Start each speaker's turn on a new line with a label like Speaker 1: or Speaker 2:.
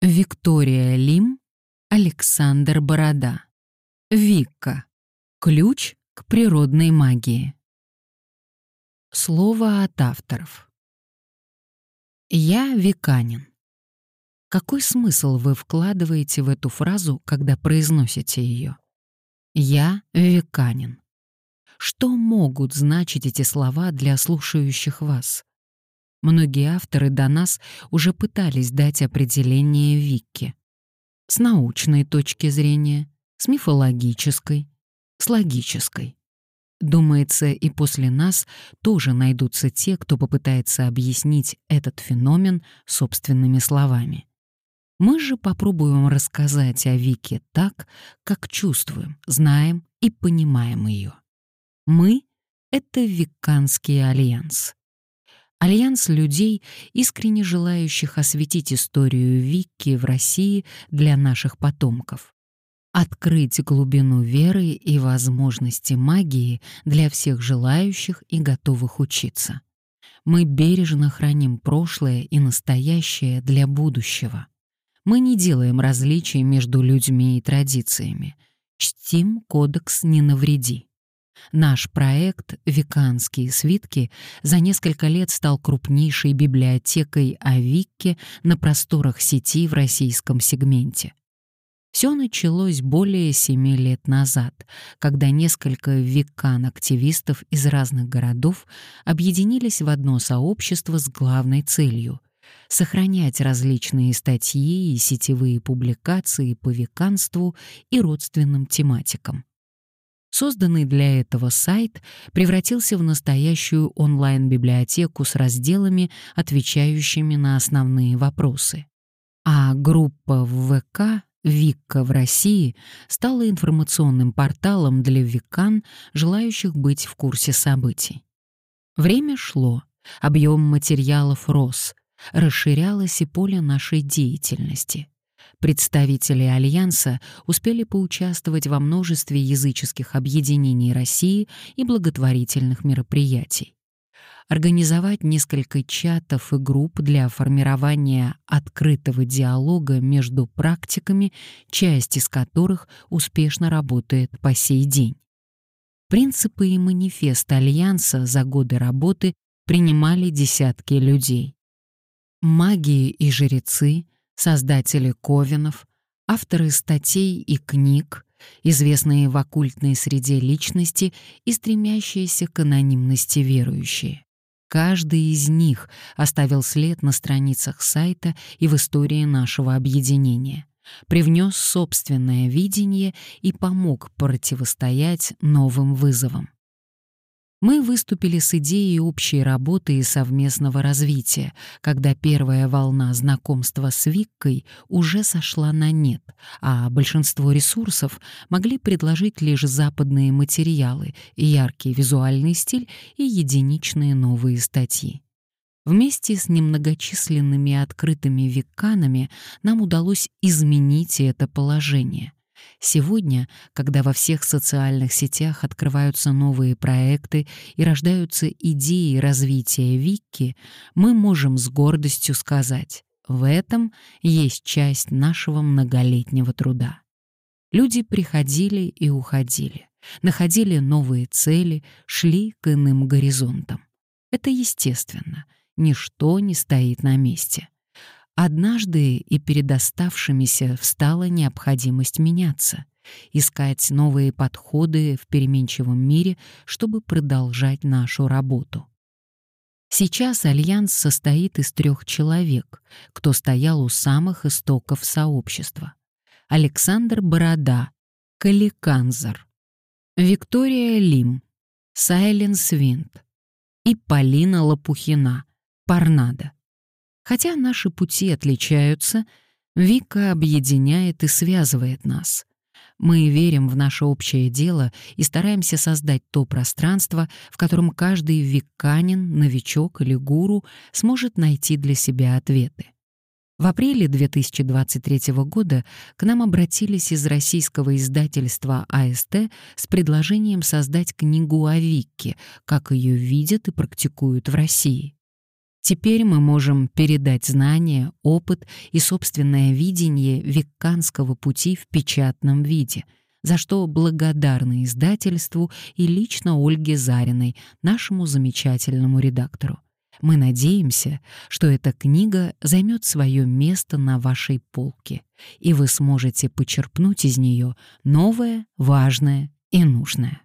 Speaker 1: Виктория Лим, Александр Борода. Викка. Ключ к природной магии. Слово от авторов. Я виканин. Какой смысл вы вкладываете в эту фразу, когда произносите ее? Я виканин. Что могут значить эти слова для слушающих вас? Многие авторы до нас уже пытались дать определение Викки. С научной точки зрения, с мифологической, с логической. Думается, и после нас тоже найдутся те, кто попытается объяснить этот феномен собственными словами. Мы же попробуем рассказать о Вике так, как чувствуем, знаем и понимаем ее. Мы — это Викканский альянс. Альянс людей, искренне желающих осветить историю Викки в России для наших потомков. Открыть глубину веры и возможности магии для всех желающих и готовых учиться. Мы бережно храним прошлое и настоящее для будущего. Мы не делаем различий между людьми и традициями. Чтим кодекс «Не навреди». Наш проект «Виканские свитки» за несколько лет стал крупнейшей библиотекой о Викке на просторах сети в российском сегменте. Все началось более семи лет назад, когда несколько викан-активистов из разных городов объединились в одно сообщество с главной целью — сохранять различные статьи и сетевые публикации по виканству и родственным тематикам. Созданный для этого сайт превратился в настоящую онлайн-библиотеку с разделами, отвечающими на основные вопросы. А группа в ВК «Викка в России» стала информационным порталом для викан, желающих быть в курсе событий. Время шло, объем материалов рос, расширялось и поле нашей деятельности — Представители Альянса успели поучаствовать во множестве языческих объединений России и благотворительных мероприятий. Организовать несколько чатов и групп для формирования открытого диалога между практиками, часть из которых успешно работает по сей день. Принципы и манифест Альянса за годы работы принимали десятки людей. Маги и жрецы — создатели ковенов, авторы статей и книг, известные в оккультной среде личности и стремящиеся к анонимности верующие. Каждый из них оставил след на страницах сайта и в истории нашего объединения, привнес собственное видение и помог противостоять новым вызовам мы выступили с идеей общей работы и совместного развития, когда первая волна знакомства с Виккой уже сошла на нет, а большинство ресурсов могли предложить лишь западные материалы, яркий визуальный стиль и единичные новые статьи. Вместе с немногочисленными открытыми веканами нам удалось изменить это положение — Сегодня, когда во всех социальных сетях открываются новые проекты и рождаются идеи развития Вики, мы можем с гордостью сказать, в этом есть часть нашего многолетнего труда. Люди приходили и уходили, находили новые цели, шли к иным горизонтам. Это естественно, ничто не стоит на месте. Однажды и перед оставшимися встала необходимость меняться, искать новые подходы в переменчивом мире, чтобы продолжать нашу работу. Сейчас Альянс состоит из трех человек, кто стоял у самых истоков сообщества. Александр Борода, Каликанзар, Виктория Лим, Сайленс Винт и Полина Лопухина, Парнада. Хотя наши пути отличаются, Вика объединяет и связывает нас. Мы верим в наше общее дело и стараемся создать то пространство, в котором каждый виканин, новичок или гуру сможет найти для себя ответы. В апреле 2023 года к нам обратились из российского издательства АСТ с предложением создать книгу о Викке, как ее видят и практикуют в России. Теперь мы можем передать знания, опыт и собственное видение векканского пути в печатном виде, за что благодарны издательству и лично Ольге Зариной, нашему замечательному редактору. Мы надеемся, что эта книга займет свое место на вашей полке, и вы сможете почерпнуть из нее новое, важное и нужное.